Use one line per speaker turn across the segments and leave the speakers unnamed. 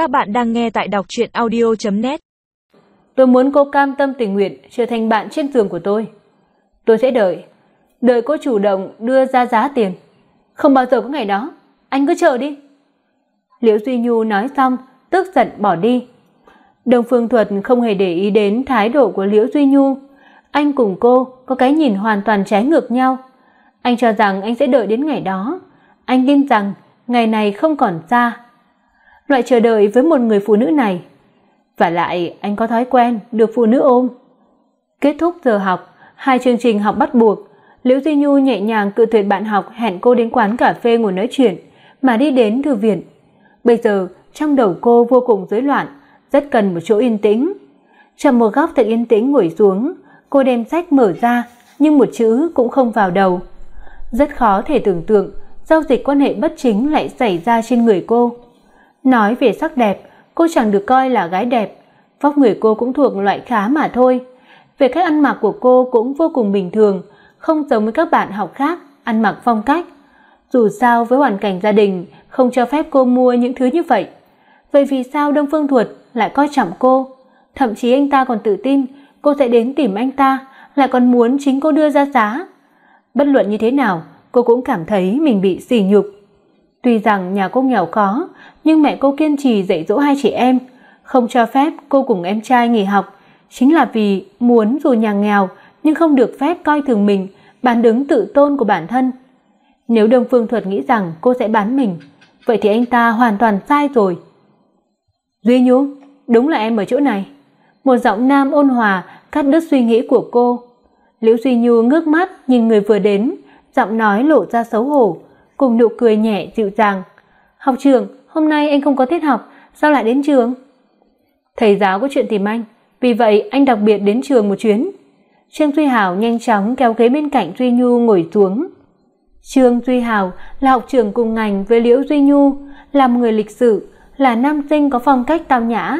Các bạn đang nghe tại đọc truyện audio.net
Tôi muốn cô cam tâm tình nguyện trở thành bạn trên giường của tôi. Tôi sẽ đợi, đợi cô chủ động đưa ra giá tiền. Không bao giờ có ngày đó, anh cứ chờ đi. Liễu Duy Nhu nói xong, tức giận bỏ đi. đồng Phương Thuật không hề để ý đến thái độ của Liễu Duy Nhu. Anh cùng cô có cái nhìn hoàn toàn trái ngược nhau. Anh cho rằng anh sẽ đợi đến ngày đó. Anh tin rằng ngày này không còn xa. Loại chờ đợi với một người phụ nữ này. Và lại anh có thói quen được phụ nữ ôm. Kết thúc giờ học, hai chương trình học bắt buộc, Liễu Duy Nhu nhẹ nhàng cự tuyệt bạn học hẹn cô đến quán cà phê ngồi nói chuyện, mà đi đến thư viện. Bây giờ, trong đầu cô vô cùng rối loạn, rất cần một chỗ yên tĩnh. Trong một góc thật yên tĩnh ngồi xuống, cô đem sách mở ra, nhưng một chữ cũng không vào đầu. Rất khó thể tưởng tượng giao dịch quan hệ bất chính lại xảy ra trên người cô. Nói về sắc đẹp, cô chẳng được coi là gái đẹp, vóc người cô cũng thuộc loại khá mà thôi. Về cách ăn mặc của cô cũng vô cùng bình thường, không giống với các bạn học khác ăn mặc phong cách. Dù sao với hoàn cảnh gia đình không cho phép cô mua những thứ như vậy. Vậy vì sao Đông Phương Thuật lại coi trọng cô? Thậm chí anh ta còn tự tin cô sẽ đến tìm anh ta, lại còn muốn chính cô đưa ra giá. Bất luận như thế nào, cô cũng cảm thấy mình bị sỉ nhục. Tuy rằng nhà cô nghèo khó, nhưng mẹ cô kiên trì dạy dỗ hai chị em, không cho phép cô cùng em trai nghỉ học, chính là vì muốn dù nhà nghèo nhưng không được phép coi thường mình, bán đứng tự tôn của bản thân. Nếu Đông Phương Thuật nghĩ rằng cô sẽ bán mình, vậy thì anh ta hoàn toàn sai rồi. Duy Nhung, đúng là em ở chỗ này. Một giọng nam ôn hòa cắt đứt suy nghĩ của cô. Liễu Duy Nhu ngước mắt nhìn người vừa đến, giọng nói lộ ra xấu hổ, cùng nụ cười nhẹ dịu dàng. "Học trưởng, hôm nay anh không có tiết học, sao lại đến trường?" "Thầy giáo có chuyện tìm anh, vì vậy anh đặc biệt đến trường một chuyến." Trương Duy Hào nhanh chóng kéo ghế bên cạnh Duy Nhu ngồi xuống. Trương Duy Hào là học trưởng cùng ngành với Liễu Duy Nhu, là một người lịch sự, là nam sinh có phong cách tao nhã.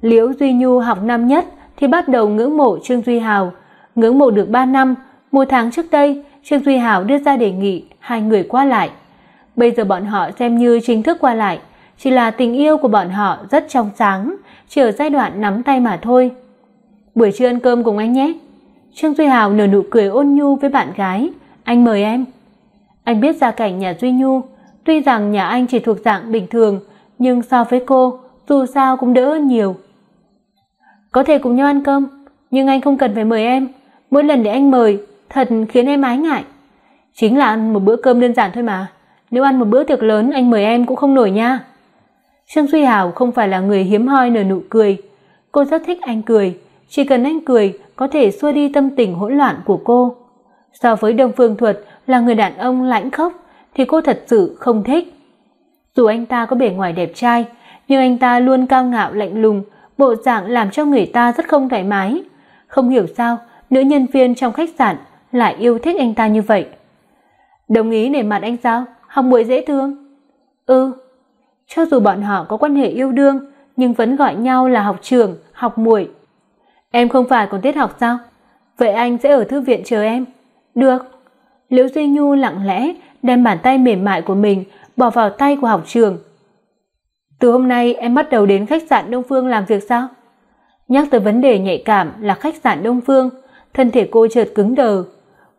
Liễu Duy Nhu học năm nhất thì bắt đầu ngưỡng mộ Trương Duy Hào, ngưỡng mộ được 3 năm, một tháng trước đây, Trương Duy Hào đưa ra đề nghị hai người qua lại. Bây giờ bọn họ xem như chính thức qua lại, chỉ là tình yêu của bọn họ rất trong sáng, chỉ ở giai đoạn nắm tay mà thôi. Buổi trưa ăn cơm cùng anh nhé. Trương Duy Hào nở nụ cười ôn nhu với bạn gái, "Anh mời em." Anh biết gia cảnh nhà Duy Nhu, tuy rằng nhà anh chỉ thuộc dạng bình thường, nhưng so với cô, dù sao cũng đỡ hơn nhiều. Có thể cùng nhau ăn cơm, nhưng anh không cần phải mời em, mỗi lần để anh mời thật khiến em ái ngại. Chính là ăn một bữa cơm đơn giản thôi mà, nếu ăn một bữa tiệc lớn anh mời em cũng không nổi nha. Trương Duy Hào không phải là người hiếm hoi nở nụ cười, cô rất thích anh cười, chỉ cần anh cười có thể xua đi tâm tình hỗn loạn của cô. So với Đông Phương Thuật là người đàn ông lãnh khốc thì cô thật sự không thích. Dù anh ta có bề ngoài đẹp trai, nhưng anh ta luôn cao ngạo lạnh lùng, bộ dạng làm cho người ta rất không thoải mái. Không hiểu sao, nữ nhân viên trong khách sạn lại yêu thích anh ta như vậy. Đồng ý nể mặt anh sao? Học muội dễ thương. Ừ. Cho dù bọn họ có quan hệ yêu đương, nhưng vẫn gọi nhau là học trưởng, học muội. Em không phải còn tiết học sao? Vậy anh sẽ ở thư viện chờ em. Được. Liễu Duy Nhu lặng lẽ đem bàn tay mềm mại của mình bỏ vào tay của học trưởng. Từ hôm nay em bắt đầu đến khách sạn Đông Phương làm việc sao? Nhắc tới vấn đề nhạy cảm là khách sạn Đông Phương, thân thể cô chợt cứng đờ.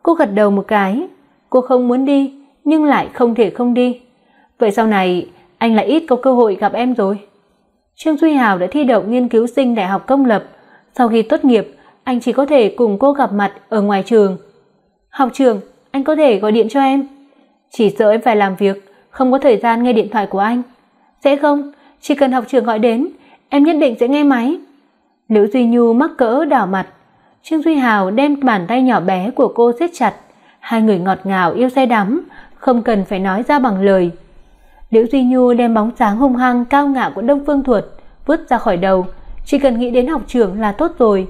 Cô gật đầu một cái, cô không muốn đi nhưng lại không thể không đi. Vậy sau này anh lại ít có cơ hội gặp em rồi. Trương Duy Hào đã thi đậu nghiên cứu sinh đại học công lập, sau khi tốt nghiệp, anh chỉ có thể cùng cô gặp mặt ở ngoài trường. "Học trường, anh có thể gọi điện cho em?" "Chỉ sợ em phải làm việc, không có thời gian nghe điện thoại của anh." "Sẽ không, chỉ cần học trường gọi đến, em nhất định sẽ nghe máy." Liễu Duy Nhu mắc cỡ đỏ mặt. Trương Duy Hào đem bàn tay nhỏ bé của cô siết chặt, hai người ngọt ngào yêu say đắm, không cần phải nói ra bằng lời. Liễu Duy Nhu đem bóng dáng hung hăng cao ngạo của Đông Phương Thuật vứt ra khỏi đầu, chỉ cần nghĩ đến học trường là tốt rồi.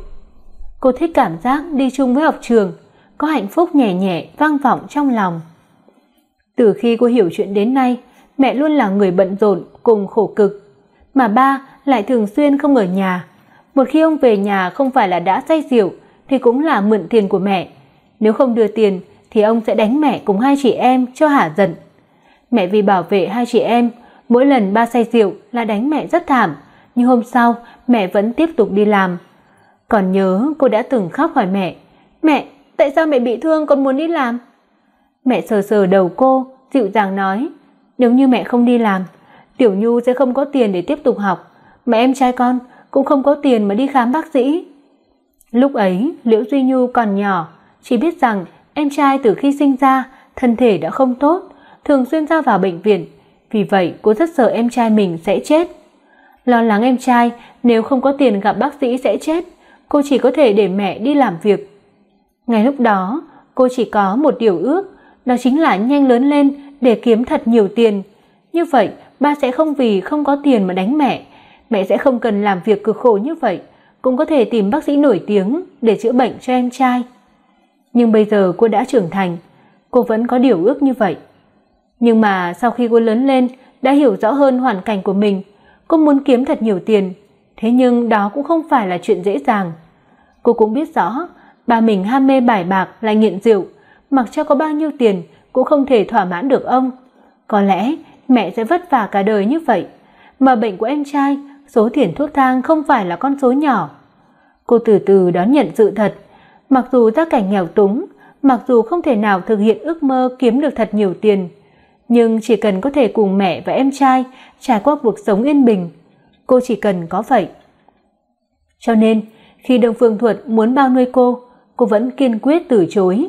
Cô thích cảm giác đi chung với học trường, có hạnh phúc nhẹ nhẹ vang vọng trong lòng. Từ khi cô hiểu chuyện đến nay, mẹ luôn là người bận rộn cùng khổ cực, mà ba lại thường xuyên không ở nhà. Một khi ông về nhà không phải là đã say rượu thì cũng là mượn tiền của mẹ, nếu không đưa tiền thì ông sẽ đánh mẹ cùng hai chị em cho hả giận. Mẹ vì bảo vệ hai chị em, Mỗi lần ba say rượu là đánh mẹ rất thảm, nhưng hôm sau mẹ vẫn tiếp tục đi làm. Còn nhớ cô đã từng khóc hỏi mẹ, "Mẹ, tại sao mẹ bị thương còn muốn đi làm?" Mẹ sờ sờ đầu cô, dịu dàng nói, "Nếu như mẹ không đi làm, Tiểu Nhu sẽ không có tiền để tiếp tục học, mà em trai con cũng không có tiền mà đi khám bác sĩ." Lúc ấy, Liễu Duy Nhu còn nhỏ, chỉ biết rằng em trai từ khi sinh ra thân thể đã không tốt, thường xuyên ra vào bệnh viện, vì vậy cô rất sợ em trai mình sẽ chết. Lo lắng em trai nếu không có tiền gặp bác sĩ sẽ chết, cô chỉ có thể để mẹ đi làm việc. Ngay lúc đó, cô chỉ có một điều ước, đó chính là nhanh lớn lên để kiếm thật nhiều tiền. Như vậy, ba sẽ không vì không có tiền mà đánh mẹ, mẹ sẽ không cần làm việc cực khổ như vậy, cũng có thể tìm bác sĩ nổi tiếng để chữa bệnh cho em trai. Nhưng bây giờ cô đã trưởng thành, cô vẫn có điều ước như vậy. Nhưng mà sau khi cô lớn lên, đã hiểu rõ hơn hoàn cảnh của mình, cô muốn kiếm thật nhiều tiền, thế nhưng đó cũng không phải là chuyện dễ dàng. Cô cũng biết rõ, ba mình ham mê bài bạc lại nghiện rượu, mặc cho có bao nhiêu tiền cũng không thể thỏa mãn được ông. Có lẽ mẹ sẽ vất vả cả đời như vậy, mà bệnh của em trai, số tiền thuốc thang không phải là con số nhỏ. Cô từ từ đón nhận sự thật, mặc dù gia cảnh nghèo túng, mặc dù không thể nào thực hiện ước mơ kiếm được thật nhiều tiền, nhưng chỉ cần có thể cùng mẹ và em trai trải qua cuộc sống yên bình, cô chỉ cần có vậy. Cho nên, khi Đông Phương Thuật muốn bao nuôi cô, cô vẫn kiên quyết từ chối.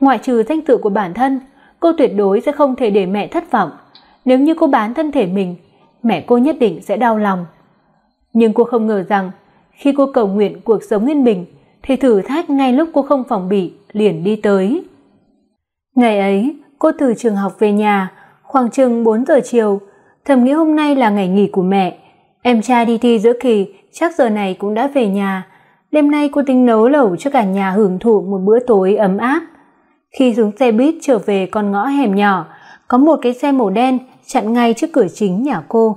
Ngoại trừ danh dự của bản thân, cô tuyệt đối sẽ không thể để mẹ thất vọng. Nếu như cô bán thân thể mình, mẹ cô nhất định sẽ đau lòng. Nhưng cô không ngờ rằng, khi cô cầu nguyện cuộc sống yên bình, thì thử thách ngay lúc cô không phòng bị liền đi tới. Ngày ấy, cô từ trường học về nhà, khoảng chừng 4 giờ chiều, thầm nghĩ hôm nay là ngày nghỉ của mẹ. Em trai đi thi giữa kỳ, chắc giờ này cũng đã về nhà. Đêm nay cô tính nấu lẩu cho cả nhà hưởng thụ một bữa tối ấm áp. Khi xuống xe buýt trở về con ngõ hẻm nhỏ, có một cái xe màu đen chặn ngay trước cửa chính nhà cô.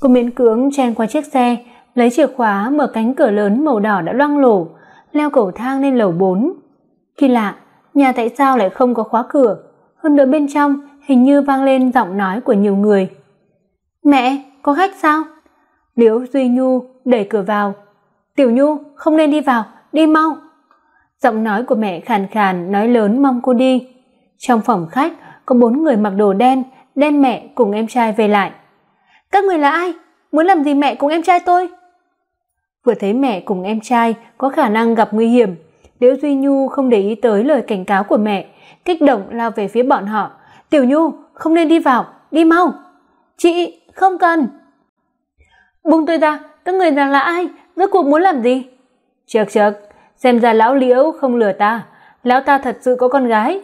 Cô miễn cưỡng chen qua chiếc xe, lấy chìa khóa mở cánh cửa lớn màu đỏ đã loang lổ, leo cầu thang lên lầu 4. Kỳ lạ, nhà tại sao lại không có khóa cửa? Hơn nữa bên trong hình như vang lên giọng nói của nhiều người. "Mẹ, có khách sao?" Liễu Duy Nhu đẩy cửa vào. "Tiểu Nhu, không nên đi vào, đi mau." Giọng nói của mẹ khàn khàn nói lớn mong cô đi. Trong phòng khách có bốn người mặc đồ đen, đen mẹ cùng em trai về lại. "Các người là ai? Muốn làm gì mẹ cùng em trai tôi?" Vừa thấy mẹ cùng em trai có khả năng gặp nguy hiểm, Liễu Duy Nhu không để ý tới lời cảnh cáo của mẹ, kích động lao về phía bọn họ. "Tiểu Nhu, không nên đi vào, đi mau." "Chị, không cần." "Buông tôi ra, các người là là ai? Rốt cuộc muốn làm gì?" "Chậc chậc, xem ra lão Liễu không lừa ta, lão ta thật sự có con gái."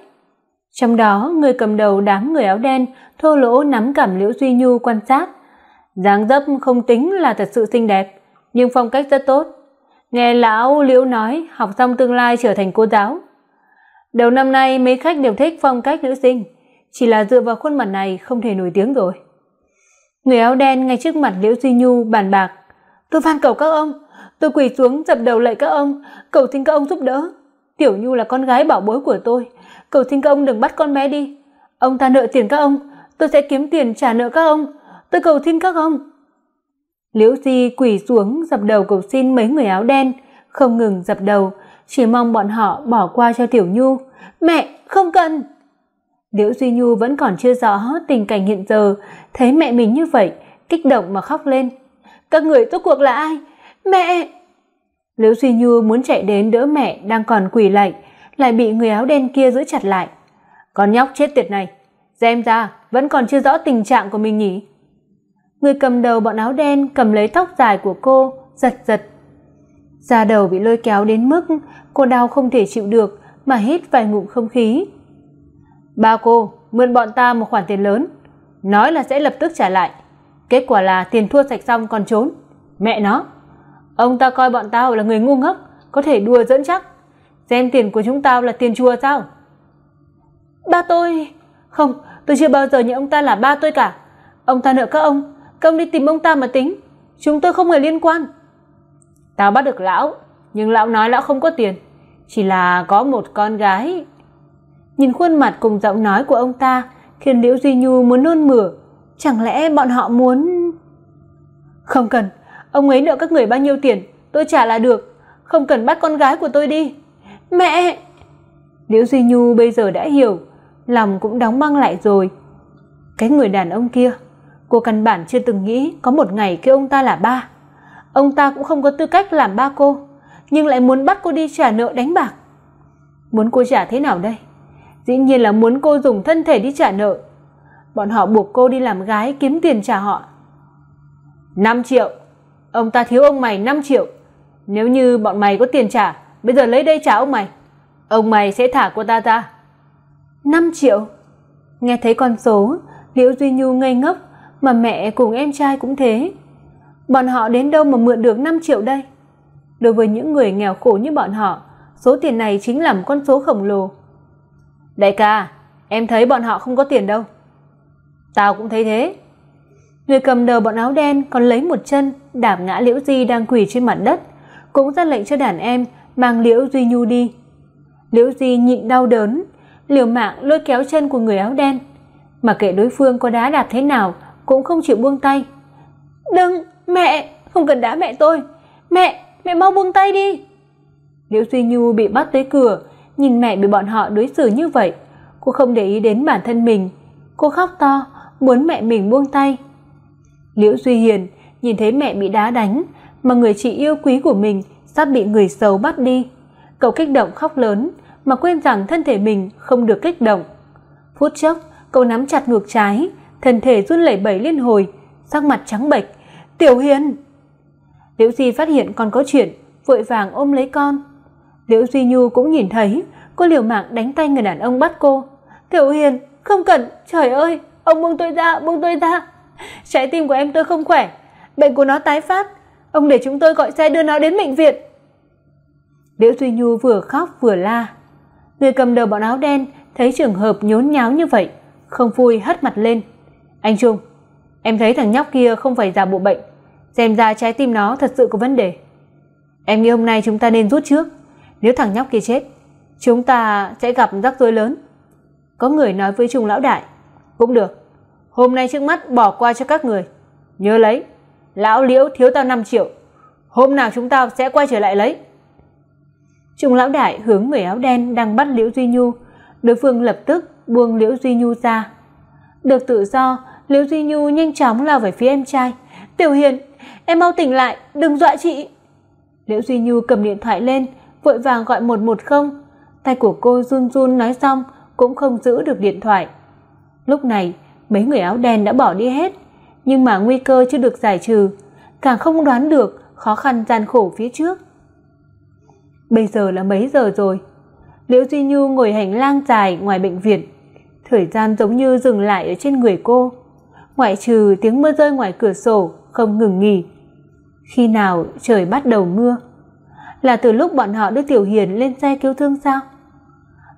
Trong đó, người cầm đầu đám người áo đen thô lỗ nắm cảm Liễu Duy Nhu quan sát. Dáng dấp không tính là thật sự xinh đẹp, nhưng phong cách rất tốt. Nghe lão Liễu nói, học xong tương lai trở thành cô giáo. Đầu năm nay mấy khách đều thích phong cách nữ sinh, chỉ là dựa vào khuôn mặt này không thể nổi tiếng rồi. Người áo đen ngay trước mặt Liễu Duy Nhu bàn bạc, "Tôi van cầu các ông, tôi quỳ xuống dập đầu lạy các ông, cầu xin các ông giúp đỡ. Tiểu Nhu là con gái bảo bối của tôi, cầu xin các ông đừng bắt con bé đi. Ông ta nợ tiền các ông, tôi sẽ kiếm tiền trả nợ các ông, tôi cầu xin các ông." Liễu Di quỳ xuống dập đầu cầu xin mấy người áo đen, không ngừng dập đầu, chỉ mong bọn họ bỏ qua cho Tiểu Nhu. "Mẹ, không cần." Liễu Duy Nhu vẫn còn chưa rõ tình cảnh hiện giờ, thấy mẹ mình như vậy, kích động mà khóc lên. "Các người rốt cuộc là ai? Mẹ!" Liễu Duy Nhu muốn chạy đến đỡ mẹ đang còn quỳ lạy, lại bị người áo đen kia giữ chặt lại. "Con nhóc chết tiệt này, xem ra vẫn còn chưa rõ tình trạng của mình nhỉ?" Người cầm đầu bọn áo đen cầm lấy tóc dài của cô, giật giật. Da đầu bị lôi kéo đến mức cô đau không thể chịu được mà hít vài ngụm không khí. "Ba cô, mượn bọn ta một khoản tiền lớn, nói là sẽ lập tức trả lại. Kết quả là tiền thua sạch xong còn trốn. Mẹ nó, ông ta coi bọn tao là người ngu ngốc, có thể đùa dẫn chắc. Xem tiền của chúng tao là tiền chùa sao?" "Ba tôi, không, tôi chưa bao giờ nhận ông ta là ba tôi cả. Ông ta nợ các ông, công đi tìm ông ta mà tính, chúng tôi không hề liên quan." "Tao bắt được lão, nhưng lão nói lão không có tiền, chỉ là có một con gái." Nhìn khuôn mặt cùng giọng nói của ông ta, khiến Liễu Duy Nhu muốn nôn mửa, Chẳng lẽ bọn họ muốn Không cần, ông ấy nợ các người bao nhiêu tiền, tôi trả là được, không cần bắt con gái của tôi đi. Mẹ! Liễu Duy Nhu bây giờ đã hiểu, lòng cũng đóng băng lại rồi. Cái người đàn ông kia, cô căn bản chưa từng nghĩ có một ngày kêu ông ta là ba. Ông ta cũng không có tư cách làm ba cô, nhưng lại muốn bắt cô đi trả nợ đánh bạc. Muốn cô trả thế nào đây? Dĩ nhiên là muốn cô dùng thân thể đi trả nợ. Bọn họ buộc cô đi làm gái kiếm tiền trả họ. 5 triệu. Ông ta thiếu ông mày 5 triệu. Nếu như bọn mày có tiền trả, bây giờ lấy đây trả ông mày. Ông mày sẽ thả cô ta ra. 5 triệu. Nghe thấy con số, Liễu Duy Nhu ngây ngốc, mà mẹ cùng em trai cũng thế. Bọn họ đến đâu mà mượn được 5 triệu đây? Đối với những người nghèo khổ như bọn họ, số tiền này chính là một con số khổng lồ. Đại ca, em thấy bọn họ không có tiền đâu. Tao cũng thấy thế. Người cầm đầu bọn áo đen còn lấy một chân đạp ngã Liễu Di đang quỳ trên mặt đất, cũng ra lệnh cho đàn em mang Liễu Duy Nhu đi. Liễu Di nhịn đau đớn, liều mạng lôi kéo chân của người áo đen, mà kệ đối phương có đá đạp thế nào cũng không chịu buông tay. "Đừng, mẹ, không cần đá mẹ tôi. Mẹ, mẹ mau buông tay đi." Liễu Duy Nhu bị bắt tới cửa, nhìn mẹ bị bọn họ đối xử như vậy, cô không để ý đến bản thân mình, cô khóc to, muốn mẹ mình buông tay. Liễu Duy Hiền nhìn thấy mẹ bị đá đánh, mà người chị yêu quý của mình sắp bị người xấu bắt đi, cậu kích động khóc lớn, mà quên rằng thân thể mình không được kích động. Phút chốc, cậu nắm chặt ngực trái, thân thể run lẩy bẩy liên hồi, sắc mặt trắng bệch. "Tiểu Hiền!" Liễu Di phát hiện con có chuyện, vội vàng ôm lấy con. Liễu Duy Nhu cũng nhìn thấy, cô liều mạng đánh tay người đàn ông bắt cô. "Tiểu Hiền, không cần, trời ơi, ông buông tôi ra, buông tôi ra. Trái tim của em tôi không khỏe, bệnh của nó tái phát, ông để chúng tôi gọi xe đưa nó đến bệnh viện." Liễu Duy Nhu vừa khóc vừa la. Người cầm đầu bọn áo đen thấy trường hợp nhốn nháo như vậy, không vui hất mặt lên. "Anh Trung, em thấy thằng nhóc kia không phải giả bộ bệnh, xem ra trái tim nó thật sự có vấn đề. Em nghĩ hôm nay chúng ta nên rút trước, nếu thằng nhóc kia chết, chúng ta sẽ gặp rắc rối lớn." Có người nói với Trung lão đại, "Cũng được, hôm nay trước mắt bỏ qua cho các người, nhớ lấy, lão Liễu thiếu tao 5 triệu, hôm nào chúng ta sẽ quay trở lại lấy." Trung lão đại hướng người áo đen đang bắt Liễu Duy Nhu, đối phương lập tức buông Liễu Duy Nhu ra. Được tự do, Liễu Duy Nhu nhanh chóng lao về phía em trai. "Tiểu Hiền, em mau tỉnh lại, đừng dọa chị." Liễu Duy Nhu cầm điện thoại lên, vội vàng gọi 110. Tay của cô run run nói xong cũng không giữ được điện thoại. Lúc này, mấy người áo đen đã bỏ đi hết, nhưng mà nguy cơ chưa được giải trừ, càng không đoán được khó khăn gian khổ phía trước. Bây giờ là mấy giờ rồi? Liễu Duy Nhu ngồi hành lang dài ngoài bệnh viện, thời gian giống như dừng lại ở trên người cô, ngoại trừ tiếng mưa rơi ngoài cửa sổ không ngừng nghỉ. Khi nào trời bắt đầu mưa? Là từ lúc bọn họ đưa Tiểu Hiền lên xe cứu thương sao?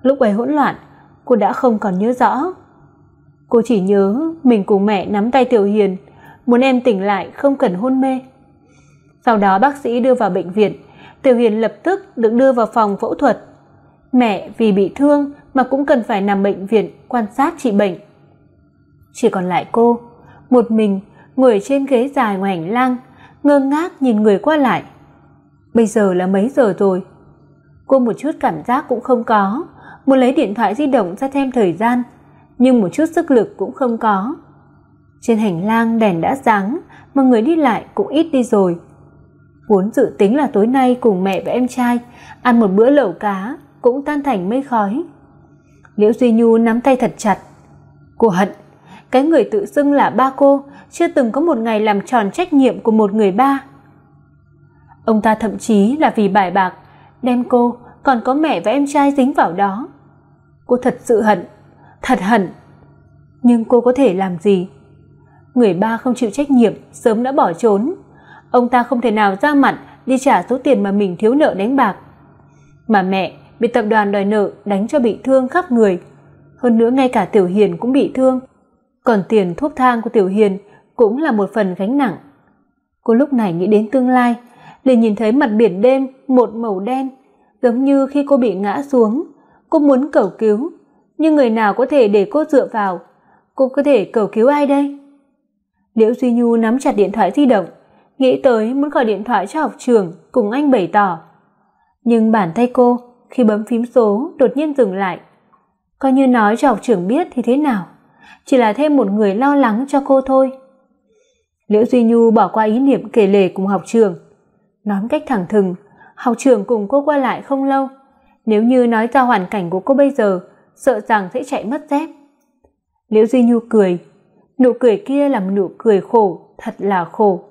Lúc ấy hỗn loạn, cô đã không còn nhớ rõ. Cô chỉ nhớ mình cùng mẹ nắm tay Tiểu Hiền, muốn em tỉnh lại không cần hôn mê. Sau đó bác sĩ đưa vào bệnh viện, Tiểu Hiền lập tức được đưa vào phòng phẫu thuật. Mẹ vì bị thương mà cũng cần phải nằm bệnh viện quan sát trị bệnh. Chỉ còn lại cô, một mình ngồi trên ghế dài ngoài hành lang, ngơ ngác nhìn người qua lại. Bây giờ là mấy giờ rồi? Cô một chút cảm giác cũng không có, muốn lấy điện thoại di động ra thêm thời gian, nhưng một chút sức lực cũng không có. Trên hành lang đèn đã sáng, mà người đi lại cũng ít đi rồi. Vốn dự tính là tối nay cùng mẹ và em trai ăn một bữa lẩu cá, cũng tan thành mây khói. Liễu Duy Nhu nắm tay thật chặt. Cô hận, cái người tự xưng là ba cô chưa từng có một ngày làm tròn trách nhiệm của một người ba. Ông ta thậm chí là vì bài bạc đem cô còn có mẹ và em trai dính vào đó. Cô thật sự hận, thật hận. Nhưng cô có thể làm gì? Người ba không chịu trách nhiệm sớm đã bỏ trốn. Ông ta không thể nào ra mặt đi trả số tiền mà mình thiếu nợ đánh bạc. Mà mẹ bị tập đoàn đòi nợ đánh cho bị thương khắp người. Hơn nữa ngay cả Tiểu Hiền cũng bị thương. Còn tiền thuốc thang của Tiểu Hiền cũng là một phần gánh nặng. Cô lúc này nghĩ đến tương lai, liền nhìn thấy mặt biển đêm một màu đen, giống như khi cô bị ngã xuống, cô muốn cầu cứu, nhưng người nào có thể để cô dựa vào? Cô có thể cầu cứu ai đây? Liễu Duy Nhu nắm chặt điện thoại di động, nghĩ tới muốn gọi điện thoại cho học trường cùng anh bày tỏ. Nhưng bàn tay cô khi bấm phím số đột nhiên dừng lại. Coi như nói cho học trưởng biết thì thế nào, chỉ là thêm một người lo lắng cho cô thôi. Liễu Duy Nhu bỏ qua ý niệm kể lể cùng học trường, nói cách thẳng thừng, học trường cùng cô qua lại không lâu, nếu như nói ra hoàn cảnh của cô bây giờ, sợ rằng sẽ chạy mất dép. Liễu Duy Nhu cười, nụ cười kia là một nụ cười khổ, thật là khổ.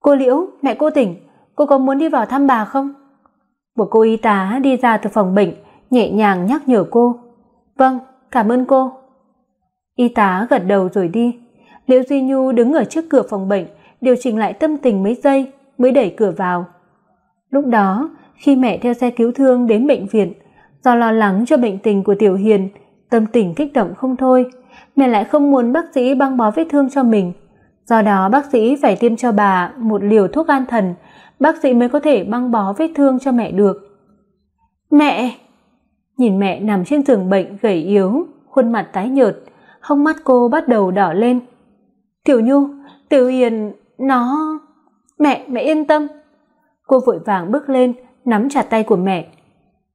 "Cô Liễu, mẹ cô tỉnh, cô có muốn đi vào thăm bà không?" Một cô y tá đi ra từ phòng bệnh, nhẹ nhàng nhắc nhở cô. "Vâng, cảm ơn cô." Y tá gật đầu rồi đi. Liễu Duy Nhu đứng ở trước cửa phòng bệnh, điều chỉnh lại tâm tình mấy giây mới đẩy cửa vào. Lúc đó, khi mẹ theo xe cứu thương đến bệnh viện, do lo lắng cho bệnh tình của Tiểu Hiền, tâm tình kích động không thôi, mẹ lại không muốn bác sĩ băng bó vết thương cho mình. Do đó bác sĩ phải tiêm cho bà một liều thuốc an thần, bác sĩ mới có thể băng bó vết thương cho mẹ được. Mẹ! Nhìn mẹ nằm trên giường bệnh gầy yếu, khuôn mặt tái nhợt, hốc mắt cô bắt đầu đỏ lên. "Tiểu Nhu, Tiểu Hiền nó Mẹ, mẹ yên tâm." Cô vội vàng bước lên, nắm chặt tay của mẹ.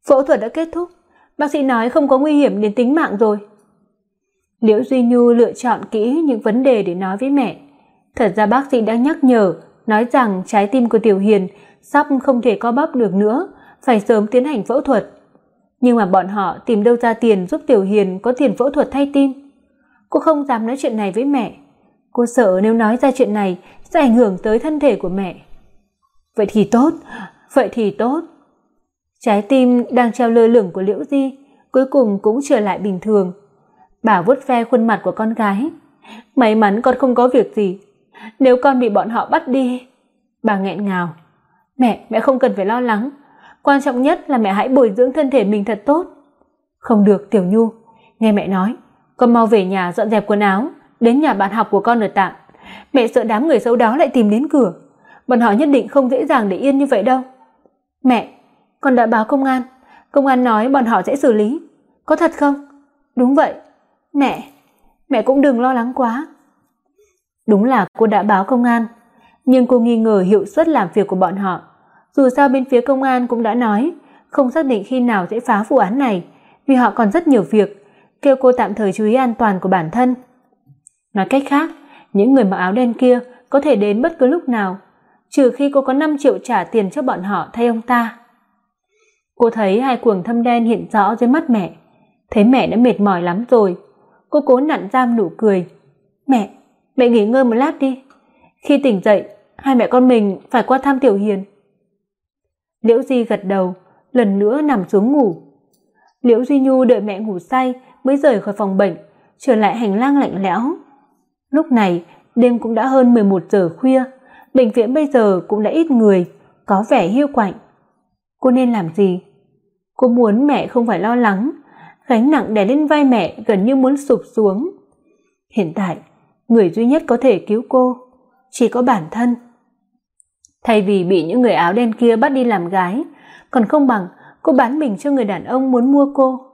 "Phẫu thuật đã kết thúc, bác sĩ nói không có nguy hiểm đến tính mạng rồi." Liễu Duy Nhu lựa chọn kỹ những vấn đề để nói với mẹ. Thật ra bác sĩ đã nhắc nhở, nói rằng trái tim của Tiểu Hiền sắp không thể co bóp được nữa, phải sớm tiến hành phẫu thuật. Nhưng mà bọn họ tìm đâu ra tiền giúp Tiểu Hiền có tiền phẫu thuật thay tim? Cô không dám nói chuyện này với mẹ. Cô sợ nếu nói ra chuyện này sẽ ảnh hưởng tới thân thể của mẹ. Vậy thì tốt, vậy thì tốt. Trái tim đang treo lơ lửng của Liễu Di cuối cùng cũng trở lại bình thường. Bà vuốt ve khuôn mặt của con gái. May mắn con không có việc gì. Nếu con bị bọn họ bắt đi, bà nghẹn ngào. Mẹ, mẹ không cần phải lo lắng, quan trọng nhất là mẹ hãy bồi dưỡng thân thể mình thật tốt. Không được Tiểu Nhu, nghe mẹ nói, con mau về nhà dọn dẹp quần áo, đến nhà bạn học của con ở tạm. Mẹ sợ đám người xấu đó lại tìm đến cửa. Bọn họ nhất định không dễ dàng để yên như vậy đâu. Mẹ, con đã báo công an, công an nói bọn họ sẽ xử lý. Có thật không? Đúng vậy. Mẹ, mẹ cũng đừng lo lắng quá. Đúng là cô đã báo công an, nhưng cô nghi ngờ hiệu suất làm việc của bọn họ. Dù sao bên phía công an cũng đã nói, không xác định khi nào sẽ phá vụ án này, vì họ còn rất nhiều việc, kêu cô tạm thời chú ý an toàn của bản thân. Nói cách khác, những người mặc áo đen kia có thể đến bất cứ lúc nào, trừ khi cô có 5 triệu trả tiền cho bọn họ thay ông ta. Cô thấy hai cuồng thâm đen hiện rõ dưới mắt mẹ, thấy mẹ đã mệt mỏi lắm rồi. Cô cố nặn giam nụ cười. "Mẹ, mẹ nghỉ ngơi một lát đi. Khi tỉnh dậy, hai mẹ con mình phải qua thăm Tiểu Hiền." Liễu Di gật đầu, lần nữa nằm xuống ngủ. Liễu Duy Nhu đợi mẹ ngủ say mới rời khỏi phòng bệnh, trở lại hành lang lạnh lẽo. Lúc này, đêm cũng đã hơn 11 giờ khuya, bệnh viện bây giờ cũng đã ít người, có vẻ hiu quạnh. Cô nên làm gì? Cô muốn mẹ không phải lo lắng, gánh nặng đè lên vai mẹ gần như muốn sụp xuống. Hiện tại, người duy nhất có thể cứu cô chỉ có bản thân. Thay vì bị những người áo đen kia bắt đi làm gái, còn không bằng cô bán mình cho người đàn ông muốn mua cô.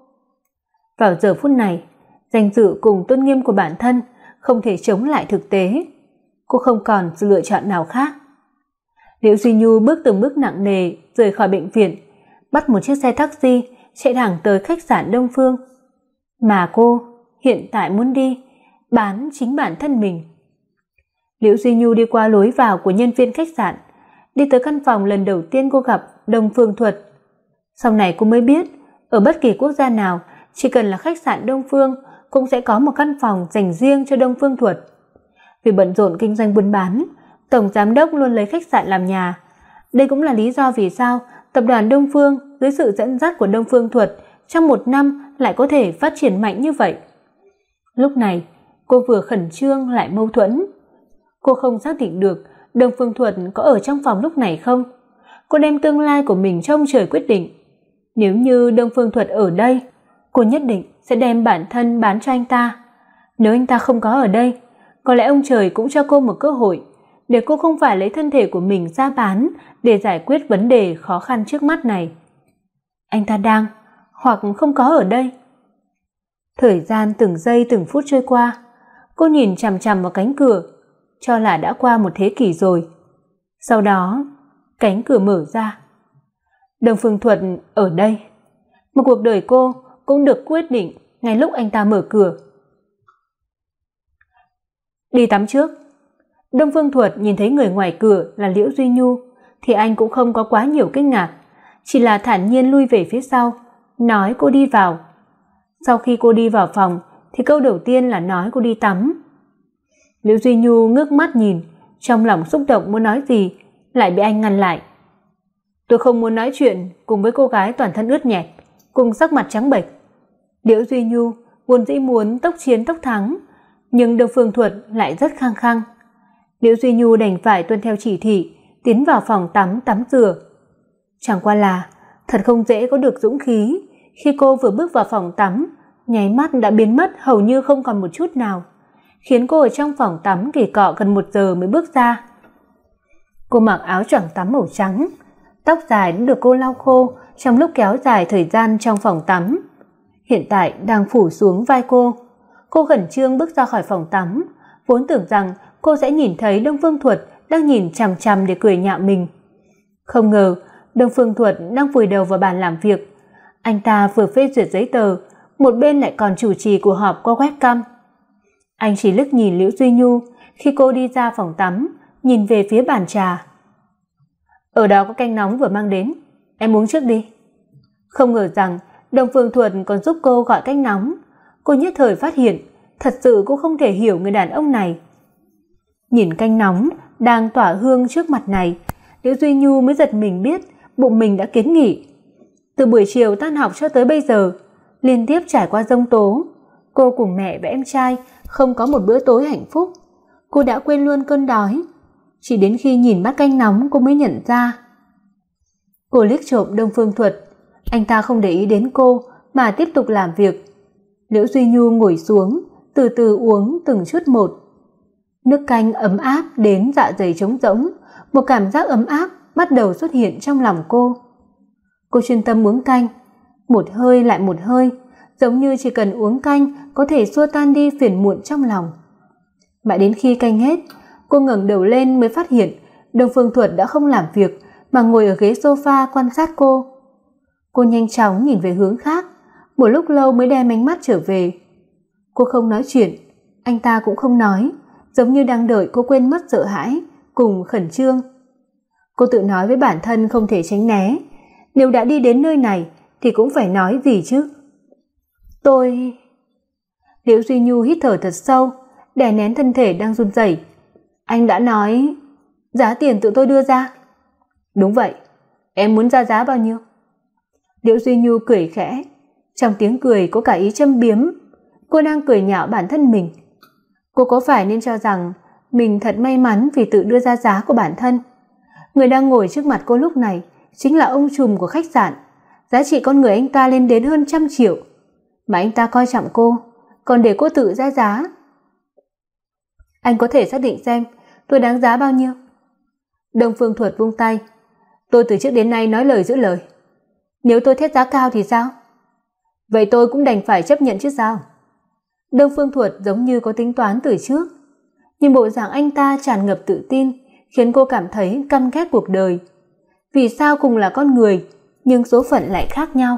Vào giờ phút này, danh dự cùng tôn nghiêm của bản thân không thể chống lại thực tế. Cô không còn sự lựa chọn nào khác. Liễu Duy Nhu bước từng bước nặng nề rời khỏi bệnh viện, bắt một chiếc xe taxi chạy thẳng tới khách sạn Đông Phương. Mà cô hiện tại muốn đi bán chính bản thân mình. Liễu Duy Nhu đi qua lối vào của nhân viên khách sạn, đi tới căn phòng lần đầu tiên cô gặp Đông Phương Thuật. Sau này cô mới biết, ở bất kỳ quốc gia nào, chỉ cần là khách sạn Đông Phương cũng sẽ có một căn phòng dành riêng cho Đông Phương Thuật. Vì bận rộn kinh doanh buôn bán, tổng giám đốc luôn lấy khách sạn làm nhà. Đây cũng là lý do vì sao tập đoàn Đông Phương dưới sự dẫn dắt của Đông Phương Thuật trong một năm lại có thể phát triển mạnh như vậy. Lúc này, cô vừa khẩn trương lại mâu thuẫn. Cô không xác định được Đông Phương Thuật có ở trong phòng lúc này không. Cô đem tương lai của mình trong trời quyết định. Nếu như Đông Phương Thuật ở đây, cô nhất định sẽ đem bản thân bán cho anh ta. Nếu anh ta không có ở đây, có lẽ ông trời cũng cho cô một cơ hội để cô không phải lấy thân thể của mình ra bán để giải quyết vấn đề khó khăn trước mắt này. Anh ta đang hoặc không có ở đây. Thời gian từng giây từng phút trôi qua, cô nhìn chằm chằm vào cánh cửa, cho là đã qua một thế kỷ rồi. Sau đó, cánh cửa mở ra. Đồng Phương Thuật ở đây. Một cuộc đời cô cũng được quyết định ngay lúc anh ta mở cửa. Đi tắm trước. Đông Phương Thuật nhìn thấy người ngoài cửa là Liễu Duy Nhu thì anh cũng không có quá nhiều kinh ngạc, chỉ là thản nhiên lui về phía sau, nói cô đi vào. Sau khi cô đi vào phòng thì câu đầu tiên là nói cô đi tắm. Liễu Duy Nhu ngước mắt nhìn, trong lòng xúc động muốn nói gì, lại bị anh ngăn lại. Tôi không muốn nói chuyện cùng với cô gái toàn thân ướt nhẹp, cùng sắc mặt trắng bệch. Liễu Duy Nhu vốn dĩ muốn tốc chiến tốc thắng, nhưng Đông Phương Thuật lại rất khăng khăng. Liễu Duy Nhu đành phải tuân theo chỉ thị, tiến vào phòng tắm tắm rửa. Chẳng qua là thật không dễ có được dũng khí, khi cô vừa bước vào phòng tắm, nháy mắt đã biến mất hầu như không còn một chút nào, khiến cô ở trong phòng tắm kỳ cọ gần một giờ mới bước ra. Cô mặc áo choàng tắm màu trắng, tóc dài đã được cô lau khô trong lúc kéo dài thời gian trong phòng tắm. Hiện tại đang phủ xuống vai cô. Cô khẩn trương bước ra khỏi phòng tắm, vốn tưởng rằng cô sẽ nhìn thấy Đông Phương Thuật đang nhìn chằm chằm để cười nhạo mình. Không ngờ, Đông Phương Thuật đang vùi đầu vào bàn làm việc. Anh ta vừa phê duyệt giấy tờ, một bên lại còn chủ trì cuộc họp qua webcam. Anh chỉ lướt nhìn Liễu Duy Nhu khi cô đi ra phòng tắm, nhìn về phía bàn trà. Ở đó có canh nóng vừa mang đến, em uống trước đi. Không ngờ rằng Đồng Phương Thuần còn giúp cô gọi canh nóng. Cô nhất thời phát hiện, thật sự cô không thể hiểu người đàn ông này. Nhìn canh nóng đang tỏa hương trước mặt này, Liễu Duy Nhu mới giật mình biết bụng mình đã kiến nghỉ. Từ buổi chiều tan học cho tới bây giờ, liên tiếp trải qua rông tố, cô cùng mẹ và em trai không có một bữa tối hạnh phúc. Cô đã quên luôn cơn đói, chỉ đến khi nhìn bát canh nóng cô mới nhận ra. Cô liếc trộm Đông Phương Thuật, anh ta không để ý đến cô mà tiếp tục làm việc. Liễu Duy Nhu ngồi xuống, từ từ uống từng chút một. Nước canh ấm áp đến dạ dày trống rỗng, một cảm giác ấm áp bắt đầu xuất hiện trong lòng cô. Cô chuyên tâm uống canh, một hơi lại một hơi, giống như chỉ cần uống canh có thể xua tan đi phiền muộn trong lòng. Mãi đến khi canh hết, cô ngẩng đầu lên mới phát hiện Đông Phương Thuật đã không làm việc mà ngồi ở ghế sofa quan sát cô. Cô nhanh chóng nhìn về hướng khác, một lúc lâu mới đem ánh mắt trở về. Cô không nói chuyện, anh ta cũng không nói, giống như đang đợi cô quên mất sợ hãi cùng khẩn trương. Cô tự nói với bản thân không thể tránh né, nếu đã đi đến nơi này thì cũng phải nói gì chứ. Tôi Liễu Duy Nhu hít thở thật sâu, đè nén thân thể đang run rẩy. Anh đã nói giá tiền tự tôi đưa ra. Đúng vậy, em muốn ra giá bao nhiêu? Liễu Duy Nhu cười khẽ, trong tiếng cười có cả ý châm biếm, cô đang cười nhạo bản thân mình. Cô có phải nên cho rằng mình thật may mắn vì tự đưa ra giá của bản thân? Người đang ngồi trước mặt cô lúc này chính là ông trùm của khách sạn, giá trị con người anh ta lên đến hơn trăm triệu, mà anh ta coi trọng cô, còn để cô tự ra giá. Anh có thể xác định xem tôi đáng giá bao nhiêu? Đông Phương Thuật vung tay, tôi từ trước đến nay nói lời giữ lời. Nếu tôi thét giá cao thì sao? Vậy tôi cũng đành phải chấp nhận chứ sao? Đông Phương Thuật giống như có tính toán từ trước, nhưng bộ dạng anh ta tràn ngập tự tin, khiến cô cảm thấy căm ghét cuộc đời. Vì sao cùng là con người, nhưng số phận lại khác nhau?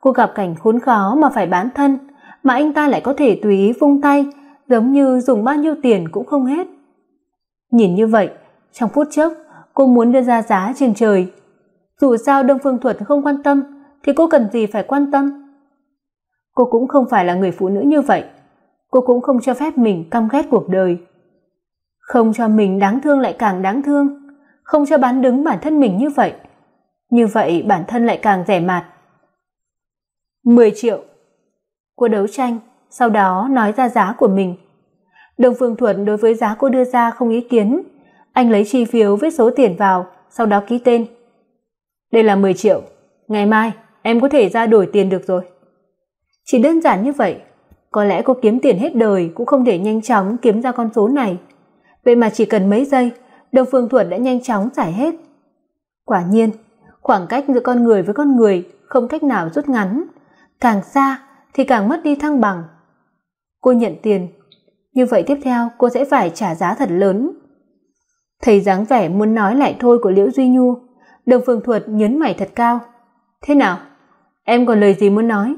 Cô gặp cảnh khốn khó mà phải bán thân, mà anh ta lại có thể tùy ý vung tay, giống như dùng bao nhiêu tiền cũng không hết. Nhìn như vậy, trong phút chốc, cô muốn đưa ra giá trên trời. Dù sao Đông Phương Thuật không quan tâm, thì cô cần gì phải quan tâm? Cô cũng không phải là người phụ nữ như vậy. Cô cũng không cho phép mình căm ghét cuộc đời. Không cho mình đáng thương lại càng đáng thương, không cho bán đứng bản thân mình như vậy. Như vậy bản thân lại càng rẻ mạt. 10 triệu. Cô đấu tranh, sau đó nói ra giá của mình. Đồng Phương Thuận đối với giá cô đưa ra không ý kiến, anh lấy chi phiếu viết số tiền vào, sau đó ký tên. Đây là 10 triệu, ngày mai em có thể ra đổi tiền được rồi. Chỉ đơn giản như vậy, có lẽ cô kiếm tiền hết đời cũng không thể nhanh chóng kiếm ra con số này. Vậy mà chỉ cần mấy giây, Đồng Phương Thuật đã nhanh chóng giải hết. Quả nhiên, khoảng cách giữa con người với con người không cách nào rút ngắn, càng xa thì càng mất đi thăng bằng. Cô nhận tiền, như vậy tiếp theo cô sẽ phải trả giá thật lớn. Thấy dáng vẻ muốn nói lại thôi của Liễu Duy Nhu, Đồng Phương Thuật nhấn mày thật cao. "Thế nào? Em còn lời gì muốn nói?"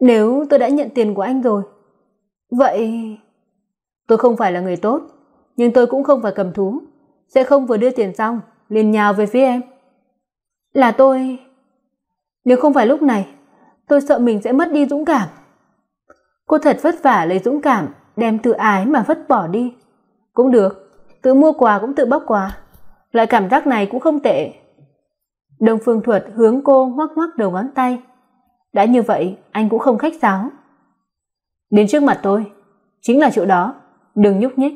"Nếu tôi đã nhận tiền của anh rồi, vậy tôi không phải là người tốt, nhưng tôi cũng không phải cầm thú, sẽ không vừa đưa tiền xong liền nhào về phía em." "Là tôi, nếu không phải lúc này, tôi sợ mình sẽ mất đi dũng cảm." Cô thật vất vả lấy dũng cảm đem tự ái mà vứt bỏ đi. Cũng được, tự mua quà cũng tự bóc quà. Loại cảm giác này cũng không tệ. Đông Phương Thuật hướng cô ngoắc ngoắc đầu ngón tay. Đã như vậy, anh cũng không khách sáo. Đến trước mặt tôi, chính là chỗ đó, đừng nhúc nhích.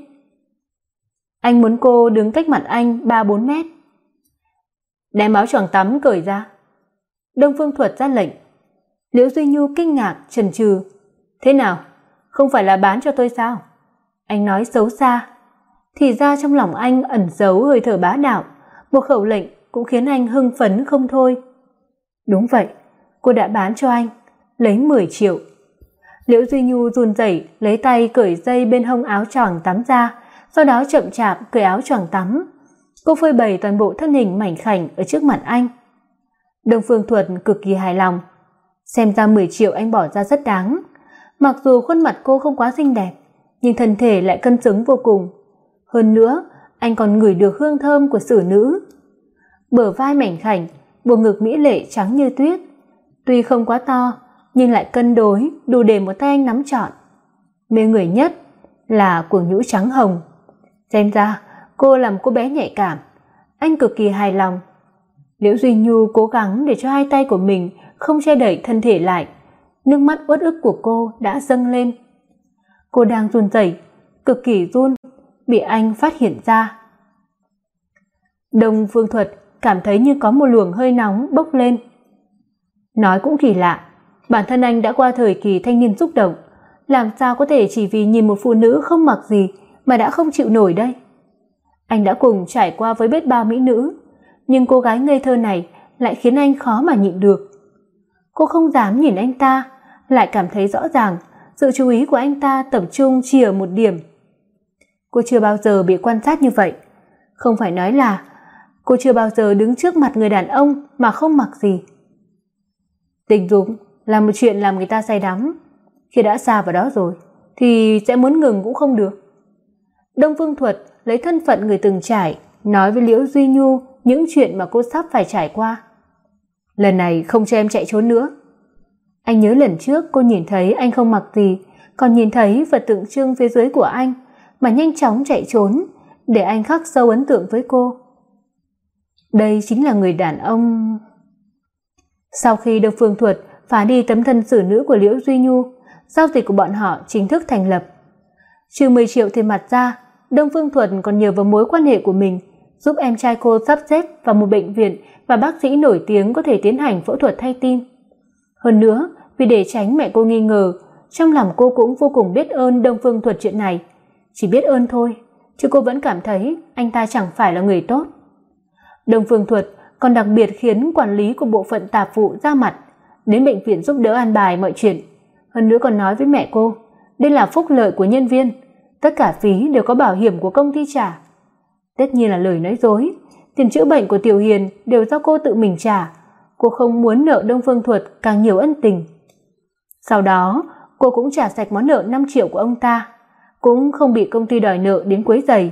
Anh muốn cô đứng cách mặt anh 3-4 mét. Đem áo choàng tắm cởi ra. Đông Phương Thuật ra lệnh. Liễu Duy Nhu kinh ngạc chần chừ, "Thế nào? Không phải là bán cho tôi sao?" Anh nói xấu xa. Thì ra trong lòng anh ẩn giấu hơi thở bá đạo, một khẩu lệnh cũng khiến anh hưng phấn không thôi. Đúng vậy, cô đã bán cho anh, lấy 10 triệu. Liễu Duy Nhu run rẩy lấy tay cởi dây bên hông áo choàng tắm ra, sau đó chậm chạp cởi áo choàng tắm. Cô phơi bày toàn bộ thân hình mảnh khảnh ở trước mặt anh. Đông Phương Thuật cực kỳ hài lòng, xem ra 10 triệu anh bỏ ra rất đáng. Mặc dù khuôn mặt cô không quá xinh đẹp, nhưng thân thể lại cân xứng vô cùng. Hơn nữa, anh còn ngửi được hương thơm của xử nữ. Bờ vai mảnh khảnh, bộ ngực mỹ lệ trắng như tuyết, tuy không quá to, nhưng lại cân đối, đủ để một tay anh nắm trọn. Mê người nhất là cuồng nhũ trắng hồng. Xem ra, cô làm cô bé nhạy cảm, anh cực kỳ hài lòng. Liễu Duy Nhu cố gắng để cho hai tay của mình không che đậy thân thể lại, nước mắt uất ức của cô đã dâng lên. Cô đang run rẩy, cực kỳ run, bị anh phát hiện ra. Đông Phương Thuật cảm thấy như có một luồng hơi nóng bốc lên. Nói cũng kỳ lạ, bản thân anh đã qua thời kỳ thanh niên xúc động, làm sao có thể chỉ vì nhìn một phụ nữ không mặc gì mà đã không chịu nổi đây? Anh đã cùng trải qua với biết bao mỹ nữ, nhưng cô gái ngây thơ này lại khiến anh khó mà nhịn được. Cô không dám nhìn anh ta, lại cảm thấy rõ ràng sự chú ý của anh ta tập trung chỉ ở một điểm. Cô chưa bao giờ bị quan sát như vậy, không phải nói là cô chưa bao giờ đứng trước mặt người đàn ông mà không mặc gì. Tình dục là một chuyện làm người ta say đắm, khi đã xa vào đó rồi thì sẽ muốn ngừng cũng không được. Đông Phương Thuật lấy thân phận người từng trải, nói với Liễu Duy Nhu những chuyện mà cô sắp phải trải qua. Lần này không cho em chạy trốn nữa. Anh nhớ lần trước cô nhìn thấy anh không mặc gì, còn nhìn thấy vật tượng trưng phía dưới của anh mà nhanh chóng chạy trốn, để anh khắc sâu ấn tượng với cô. Đây chính là người đàn ông. Sau khi được Phương Thuật phá đi tấm thân xử nữ của Liễu Duy Nhu, giao dịch của bọn họ chính thức thành lập. Trừ 10 triệu tiền mặt ra, Đông Phương Thuật còn nhờ vào mối quan hệ của mình giúp em trai cô sắp xếp vào một bệnh viện và bác sĩ nổi tiếng có thể tiến hành phẫu thuật thay tim. Hơn nữa, vì để tránh mẹ cô nghi ngờ, trong lòng cô cũng vô cùng biết ơn Đông Phương Thuật chuyện này, chỉ biết ơn thôi, chứ cô vẫn cảm thấy anh ta chẳng phải là người tốt. Đông Phương Thuật còn đặc biệt khiến quản lý của bộ phận tạp vụ ra mặt, đến bệnh viện giúp đỡ an bài mọi chuyện, hơn nữa còn nói với mẹ cô, đây là phúc lợi của nhân viên, tất cả phí đều có bảo hiểm của công ty trả. Tất nhiên là lời nói dối, tiền chữa bệnh của Tiểu Hiền đều do cô tự mình trả, cô không muốn nợ Đông Phương Thuật càng nhiều ân tình. Sau đó, cô cũng trả sạch món nợ 5 triệu của ông ta, cũng không bị công ty đòi nợ đến quấy rầy.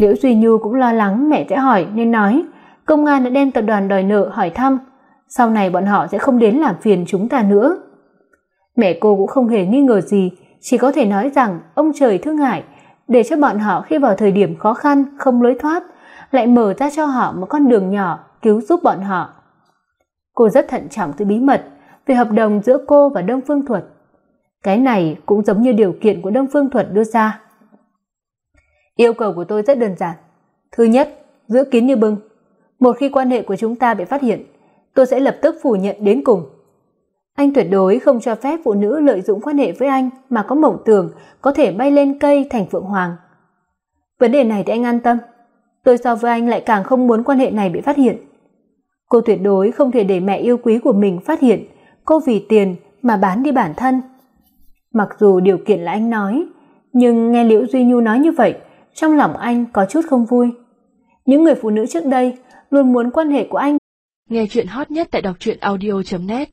Liễu Duy Nhu cũng lo lắng mẹ sẽ hỏi nên nói, công an đã đem tập đoàn đòi nợ hỏi thăm, sau này bọn họ sẽ không đến làm phiền chúng ta nữa. Mẹ cô cũng không hề nghi ngờ gì, chỉ có thể nói rằng ông trời thương hại, để cho bọn họ khi vào thời điểm khó khăn không lối thoát, lại mở ra cho họ một con đường nhỏ cứu giúp bọn họ. Cô rất thận trọng từ bí mật về hợp đồng giữa cô và Đông Phương Thuật. Cái này cũng giống như điều kiện của Đông Phương Thuật đưa ra. Yêu cầu của tôi rất đơn giản. Thứ nhất, giữ kín như bưng. Một khi quan hệ của chúng ta bị phát hiện, tôi sẽ lập tức phủ nhận đến cùng. Anh tuyệt đối không cho phép phụ nữ lợi dụng quan hệ với anh mà có mộng tưởng có thể bay lên cây thành phượng hoàng. Vấn đề này thì anh an tâm. Tôi so với anh lại càng không muốn quan hệ này bị phát hiện. Cô tuyệt đối không thể để mẹ yêu quý của mình phát hiện cô vì tiền mà bán đi bản thân. Mặc dù điều kiện là anh nói, nhưng nghe Liễu Duy Nhu nói như vậy, trong lòng anh có chút không vui. Những người phụ nữ trước đây luôn muốn quan hệ của anh.
Nghe chuyện hot nhất tại đọc truyện audio net